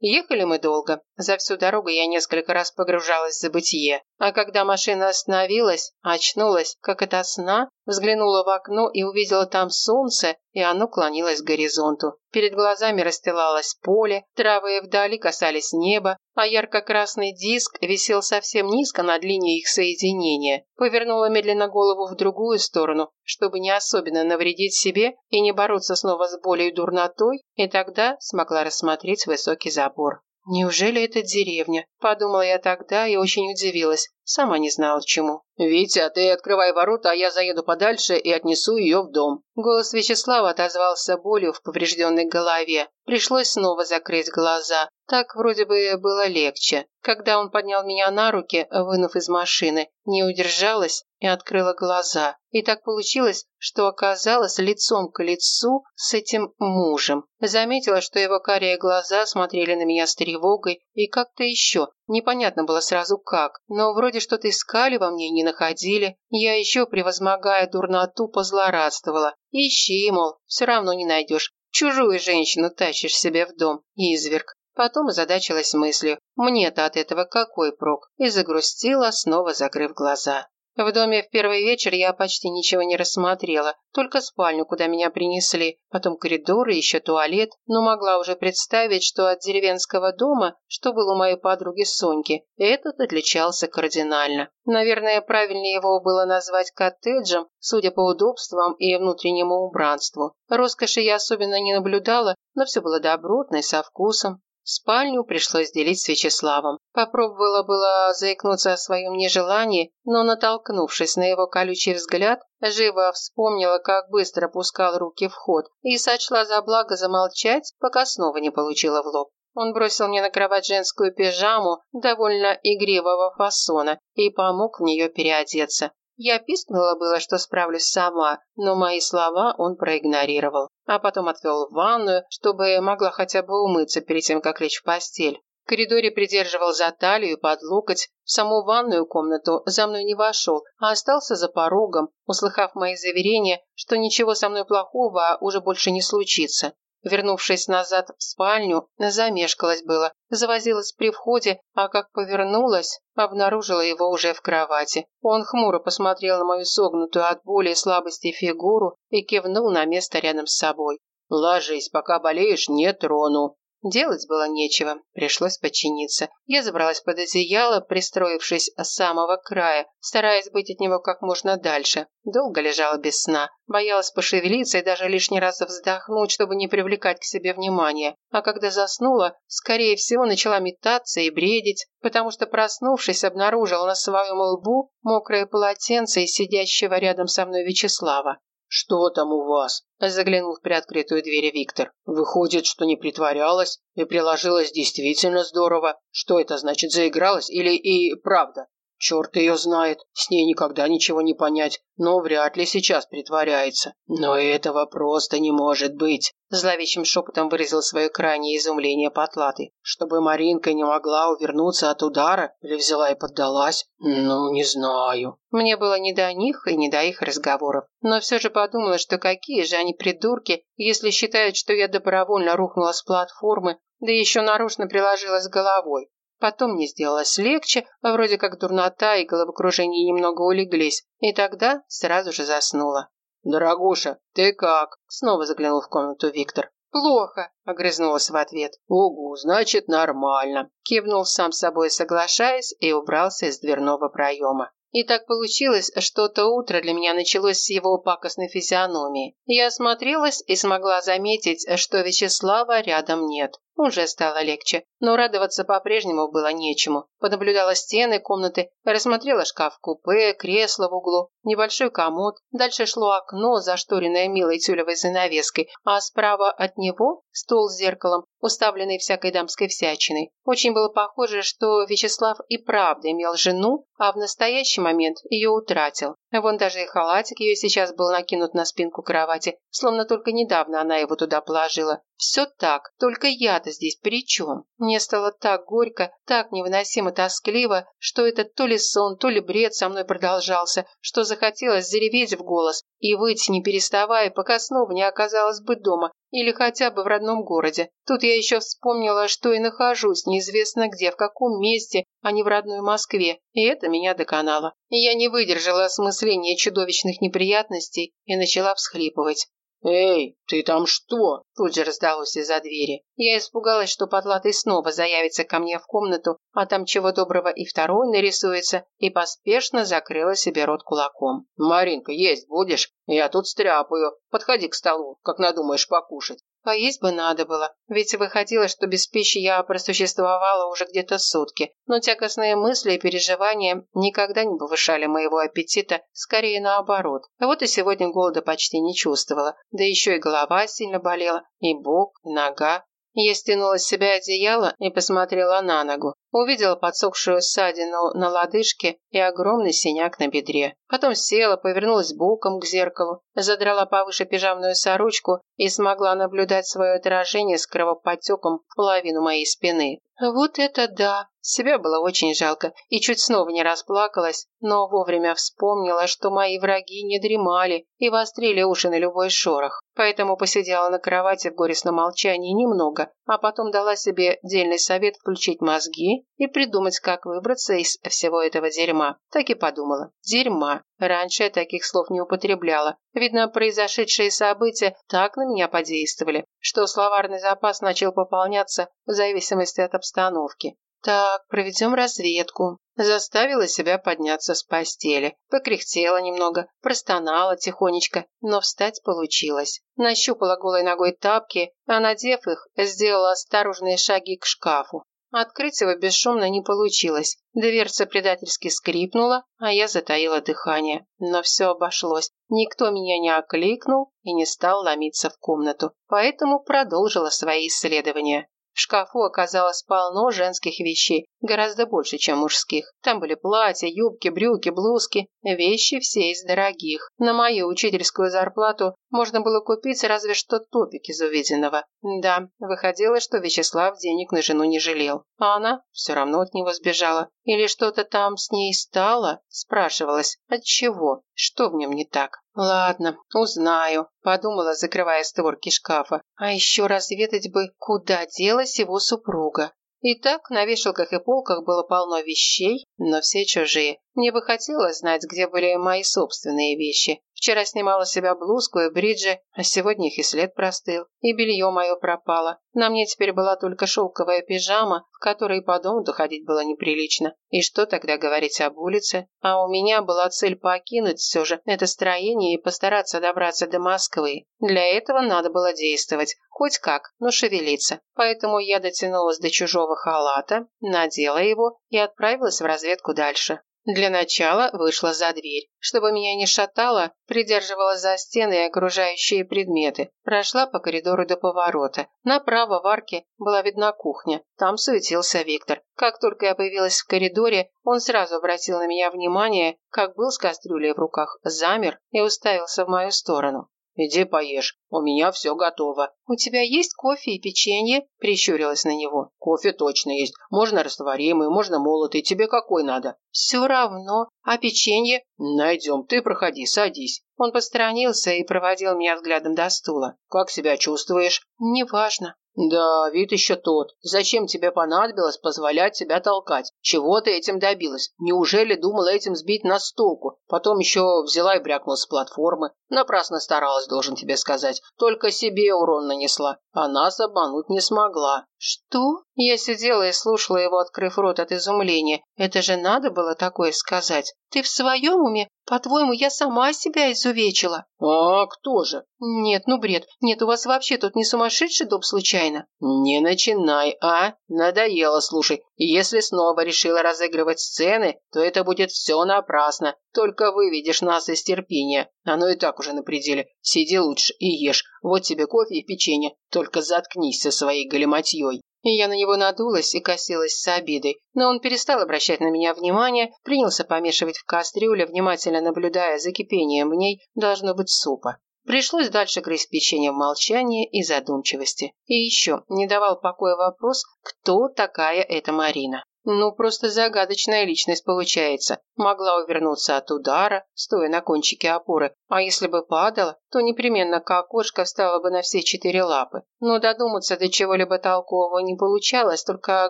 Ехали мы долго. За всю дорогу я несколько раз погружалась в забытье. А когда машина остановилась, очнулась, как это сна, взглянула в окно и увидела там солнце, и оно клонилось к горизонту. Перед глазами расстилалось поле, травы вдали касались неба, а ярко-красный диск висел совсем низко над линией их соединения. Повернула медленно голову в другую сторону, чтобы не особенно навредить себе и не бороться снова с болью и дурнотой, и тогда смогла рассмотреть высокий забор. «Неужели это деревня?» – подумала я тогда и очень удивилась. Сама не знала чему. «Витя, ты открывай ворота, а я заеду подальше и отнесу ее в дом». Голос Вячеслава отозвался болью в поврежденной голове. Пришлось снова закрыть глаза. Так вроде бы было легче. Когда он поднял меня на руки, вынув из машины, не удержалась и открыла глаза. И так получилось, что оказалась лицом к лицу с этим мужем. Заметила, что его карие глаза смотрели на меня с тревогой и как-то еще. Непонятно было сразу как, но вроде что-то искали во мне и не находили. Я еще, превозмогая дурноту, позлорадствовала. Ищи, мол, все равно не найдешь. Чужую женщину тащишь себе в дом, изверг. Потом озадачилась мыслью, мне-то от этого какой прок, и загрустила, снова закрыв глаза. В доме в первый вечер я почти ничего не рассмотрела, только спальню, куда меня принесли, потом коридоры, еще туалет, но могла уже представить, что от деревенского дома, что был у моей подруги Соньки, этот отличался кардинально. Наверное, правильнее его было назвать коттеджем, судя по удобствам и внутреннему убранству. Роскоши я особенно не наблюдала, но все было добротно и со вкусом. Спальню пришлось делить с Вячеславом. Попробовала было заикнуться о своем нежелании, но, натолкнувшись на его колючий взгляд, живо вспомнила, как быстро пускал руки в ход, и сочла за благо замолчать, пока снова не получила в лоб. Он бросил мне на кровать женскую пижаму довольно игривого фасона и помог в нее переодеться. Я пискнула было, что справлюсь сама, но мои слова он проигнорировал, а потом отвел в ванную, чтобы могла хотя бы умыться перед тем, как лечь в постель. В коридоре придерживал за талию под локоть, в саму ванную комнату за мной не вошел, а остался за порогом, услыхав мои заверения, что ничего со мной плохого уже больше не случится. Вернувшись назад в спальню, замешкалась было, завозилась при входе, а как повернулась, обнаружила его уже в кровати. Он хмуро посмотрел на мою согнутую от боли и слабости фигуру и кивнул на место рядом с собой. «Ложись, пока болеешь, не трону». Делать было нечего, пришлось подчиниться. Я забралась под одеяло, пристроившись с самого края, стараясь быть от него как можно дальше. Долго лежала без сна, боялась пошевелиться и даже лишний раз вздохнуть, чтобы не привлекать к себе внимания. А когда заснула, скорее всего, начала метаться и бредить, потому что, проснувшись, обнаружила на своем лбу мокрое полотенце и сидящего рядом со мной Вячеслава. «Что там у вас?» – заглянул в приоткрытую дверь Виктор. «Выходит, что не притворялась и приложилась действительно здорово. Что это значит, заигралась или и правда?» Черт ее знает, с ней никогда ничего не понять, но вряд ли сейчас притворяется. Но этого просто не может быть. Зловещим шепотом выразил свое крайнее изумление Потлатый. Чтобы Маринка не могла увернуться от удара или взяла и поддалась? Ну, не знаю. Мне было не до них и не до их разговоров. Но все же подумала, что какие же они придурки, если считают, что я добровольно рухнула с платформы, да еще нарочно приложилась головой. Потом мне сделалось легче, вроде как дурнота и головокружение немного улеглись, и тогда сразу же заснула. «Дорогуша, ты как?» – снова заглянул в комнату Виктор. «Плохо», – огрызнулась в ответ. «Угу, значит, нормально», – кивнул сам собой, соглашаясь, и убрался из дверного проема. И так получилось, что то утро для меня началось с его пакостной физиономии. Я осмотрелась и смогла заметить, что Вячеслава рядом нет. Уже стало легче, но радоваться по-прежнему было нечему. Понаблюдала стены комнаты, рассмотрела шкаф-купе, кресло в углу, небольшой комод. Дальше шло окно, зашторенное милой тюлевой занавеской, а справа от него стол с зеркалом, уставленный всякой дамской всячиной. Очень было похоже, что Вячеслав и правда имел жену, а в настоящий момент ее утратил. Вон даже и халатик ее сейчас был накинут на спинку кровати, словно только недавно она его туда положила. Все так, только я-то здесь при чем? Мне стало так горько, так невыносимо тоскливо, что это то ли сон, то ли бред со мной продолжался, что захотелось зареветь в голос и выйти не переставая, пока снова не оказалось бы дома, или хотя бы в родном городе. Тут я еще вспомнила, что и нахожусь неизвестно где, в каком месте, а не в родной Москве, и это меня доконало. Я не выдержала осмысления чудовищных неприятностей и начала всхлипывать. «Эй, ты там что?» Тут же раздалось из-за двери. Я испугалась, что потлатый снова заявится ко мне в комнату, а там чего доброго и второй нарисуется, и поспешно закрыла себе рот кулаком. «Маринка, есть будешь? Я тут стряпаю. Подходи к столу, как надумаешь покушать». Поесть бы надо было, ведь выходило, что без пищи я просуществовала уже где-то сутки, но тягостные мысли и переживания никогда не повышали моего аппетита, скорее наоборот. А вот и сегодня голода почти не чувствовала, да еще и голова сильно болела, и бок, и нога. Я стянула с себя одеяло и посмотрела на ногу. Увидела подсохшую ссадину на лодыжке и огромный синяк на бедре. Потом села, повернулась боком к зеркалу, задрала повыше пижамную сорочку и смогла наблюдать свое отражение с кровоподтеком в половину моей спины. Вот это да! Себя было очень жалко и чуть снова не расплакалась, но вовремя вспомнила, что мои враги не дремали и вострили уши на любой шорох. Поэтому посидела на кровати в горестном молчании немного, а потом дала себе дельный совет включить мозги и придумать, как выбраться из всего этого дерьма. Так и подумала. Дерьма. Раньше я таких слов не употребляла. Видно, произошедшие события так на меня подействовали, что словарный запас начал пополняться в зависимости от обстановки. Так, проведем разведку. Заставила себя подняться с постели. Покряхтела немного, простонала тихонечко, но встать получилось. Нащупала голой ногой тапки, а надев их, сделала осторожные шаги к шкафу. Открыть его бесшумно не получилось. Дверца предательски скрипнула, а я затаила дыхание. Но все обошлось. Никто меня не окликнул и не стал ломиться в комнату, поэтому продолжила свои исследования. В шкафу оказалось полно женских вещей, гораздо больше, чем мужских. Там были платья, юбки, брюки, блузки, вещи все из дорогих. На мою учительскую зарплату можно было купить разве что топик из увиденного. Да, выходило, что Вячеслав денег на жену не жалел. А она все равно от него сбежала. Или что-то там с ней стало? Спрашивалась, от чего? Что в нем не так? Ладно, узнаю, подумала, закрывая створки шкафа. А еще разведать бы, куда делась его супруга. Итак, на вешалках и полках было полно вещей, но все чужие. Мне бы хотелось знать, где были мои собственные вещи. Вчера снимала с себя блузку и бриджи, а сегодня их и след простыл. И белье мое пропало. На мне теперь была только шелковая пижама, в которой по дому доходить было неприлично. И что тогда говорить об улице? А у меня была цель покинуть все же это строение и постараться добраться до Москвы. Для этого надо было действовать. Хоть как, но шевелиться. Поэтому я дотянулась до чужого халата, надела его и отправилась в разведку дальше. Для начала вышла за дверь. Чтобы меня не шатало, придерживала за стены и окружающие предметы. Прошла по коридору до поворота. Направо в арке была видна кухня. Там суетился Виктор. Как только я появилась в коридоре, он сразу обратил на меня внимание, как был с кастрюлей в руках, замер и уставился в мою сторону. «Иди поешь, у меня все готово». «У тебя есть кофе и печенье?» – прищурилась на него. «Кофе точно есть. Можно растворимый, можно молотый. Тебе какой надо?» «Все равно. А печенье?» «Найдем. Ты проходи, садись». Он посторонился и проводил меня взглядом до стула. «Как себя чувствуешь?» «Неважно». «Да, вид еще тот. Зачем тебе понадобилось позволять себя толкать? Чего ты этим добилась? Неужели думала этим сбить на столку? Потом еще взяла и брякнула с платформы. Напрасно старалась, должен тебе сказать. Только себе урон нанесла, а нас обмануть не смогла». «Что?» Я сидела и слушала его, открыв рот от изумления. «Это же надо было такое сказать. Ты в своем уме? По-твоему, я сама себя изувечила?» «А кто же?» «Нет, ну бред. Нет, у вас вообще тут не сумасшедший дом случайно?» «Не начинай, а? Надоело, слушай. Если снова решила разыгрывать сцены, то это будет все напрасно. Только выведешь нас из терпения. Оно и так уже на пределе. Сиди лучше и ешь. Вот тебе кофе и печенье. Только заткнись со своей галиматьей». Я на него надулась и косилась с обидой. Но он перестал обращать на меня внимание, принялся помешивать в кастрюле, внимательно наблюдая за кипением в ней, должно быть, супа. Пришлось дальше грызть печенье в молчании и задумчивости. И еще не давал покоя вопрос, кто такая эта Марина. Ну, просто загадочная личность получается. Могла увернуться от удара, стоя на кончике опоры. А если бы падала, то непременно как кошка встала бы на все четыре лапы. Но додуматься до чего-либо толкового не получалось, только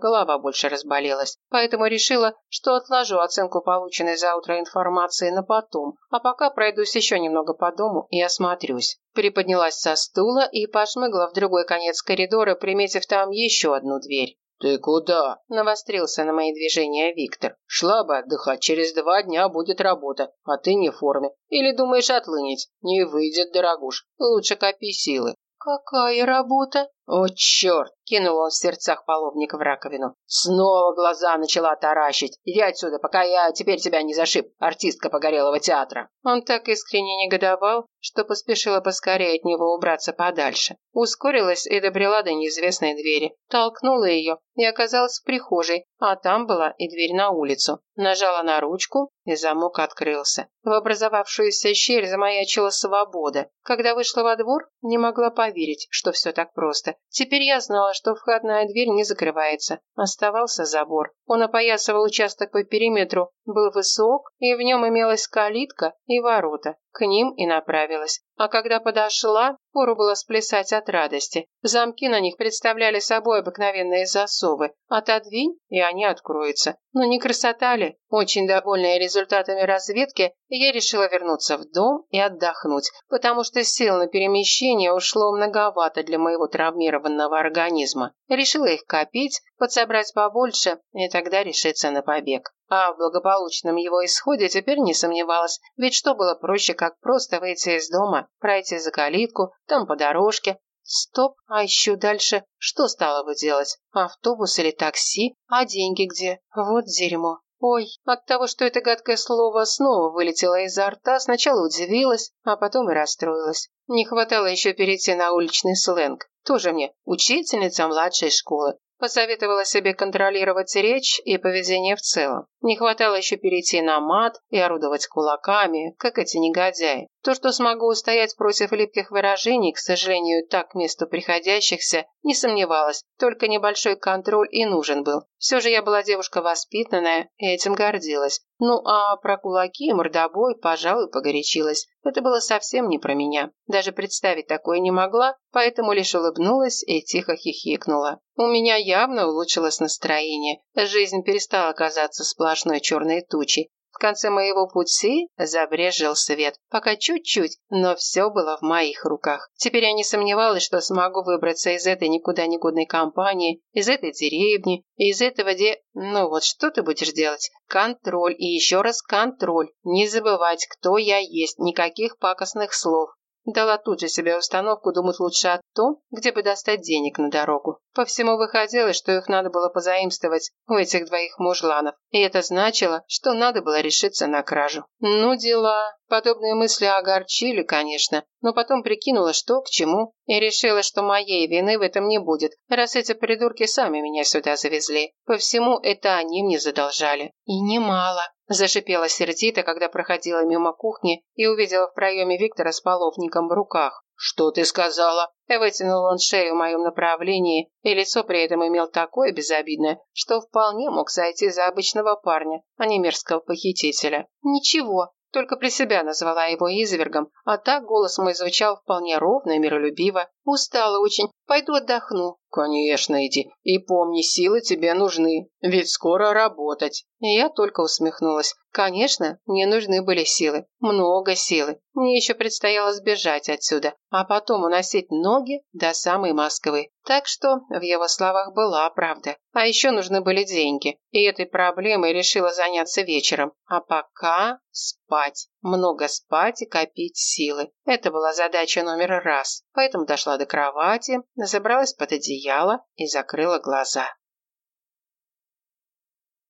голова больше разболелась. Поэтому решила, что отложу оценку полученной за утро информации на потом, а пока пройдусь еще немного по дому и осмотрюсь. Приподнялась со стула и пошмыгла в другой конец коридора, приметив там еще одну дверь. «Ты куда?» – навострился на мои движения Виктор. «Шла бы отдыхать, через два дня будет работа, а ты не в форме. Или думаешь отлынить? Не выйдет, дорогуш. Лучше копи силы». «Какая работа?» «О, черт!» – кинул он в сердцах половник в раковину. «Снова глаза начала таращить. Иди отсюда, пока я теперь тебя не зашиб, артистка погорелого театра». Он так искренне негодовал, что поспешила поскорее от него убраться подальше. Ускорилась и добрела до неизвестной двери. Толкнула ее и оказалась в прихожей, а там была и дверь на улицу. Нажала на ручку, и замок открылся. В образовавшуюся щель замаячила свобода. Когда вышла во двор, не могла поверить, что все так просто. Теперь я знала, что входная дверь не закрывается. Оставался забор. Он опоясывал участок по периметру, был высок, и в нем имелась калитка и ворота. К ним и направилась. А когда подошла, пору было сплясать от радости. Замки на них представляли собой обыкновенные засовы. Отодвинь, и они откроются. Но не красота ли? Очень довольная результатами разведки, я решила вернуться в дом и отдохнуть, потому что сил на перемещение ушло многовато для моего травмированного организма. Решила их копить, подсобрать побольше и тогда решиться на побег. А в благополучном его исходе теперь не сомневалась, ведь что было проще, как просто выйти из дома, пройти за калитку, там по дорожке. Стоп, а еще дальше что стало бы делать? Автобус или такси? А деньги где? Вот дерьмо. Ой, от того, что это гадкое слово снова вылетело изо рта, сначала удивилась, а потом и расстроилась. Не хватало еще перейти на уличный сленг. Тоже мне учительница младшей школы. Посоветовала себе контролировать речь и поведение в целом. Не хватало еще перейти на мат и орудовать кулаками, как эти негодяи. То, что смогу устоять против липких выражений, к сожалению, так к месту приходящихся, не сомневалась, только небольшой контроль и нужен был. Все же я была девушка воспитанная и этим гордилась. Ну а про кулаки и мордобой, пожалуй, погорячилась. Это было совсем не про меня. Даже представить такое не могла, поэтому лишь улыбнулась и тихо хихикнула. У меня явно улучшилось настроение. Жизнь перестала казаться сплошной черной тучей. В конце моего пути забрежил свет. Пока чуть-чуть, но все было в моих руках. Теперь я не сомневалась, что смогу выбраться из этой никуда не годной компании, из этой деревни, из этого де... Ну вот что ты будешь делать? Контроль и еще раз контроль. Не забывать, кто я есть, никаких пакостных слов. Дала тут же себе установку думать лучше о том, где бы достать денег на дорогу. По всему выходило, что их надо было позаимствовать у этих двоих мужланов. И это значило, что надо было решиться на кражу. Ну, дела. Подобные мысли огорчили, конечно, но потом прикинула, что к чему, и решила, что моей вины в этом не будет, раз эти придурки сами меня сюда завезли. По всему это они мне задолжали. И немало. Зашипела сердито, когда проходила мимо кухни и увидела в проеме Виктора с половником в руках. «Что ты сказала?» Вытянул он шею в моем направлении, и лицо при этом имел такое безобидное, что вполне мог зайти за обычного парня, а не мерзкого похитителя. «Ничего», только при себя назвала его извергом, а так голос мой звучал вполне ровно и миролюбиво. «Устала очень. Пойду отдохну». «Конечно, иди. И помни, силы тебе нужны. Ведь скоро работать». Я только усмехнулась. Конечно, мне нужны были силы. Много силы. Мне еще предстояло сбежать отсюда, а потом уносить ноги до самой Москвы. Так что в его словах была правда. А еще нужны были деньги. И этой проблемой решила заняться вечером. А пока спать. Много спать и копить силы. Это была задача номер раз. Поэтому дошла до кровати, забралась под одеяло и закрыла глаза.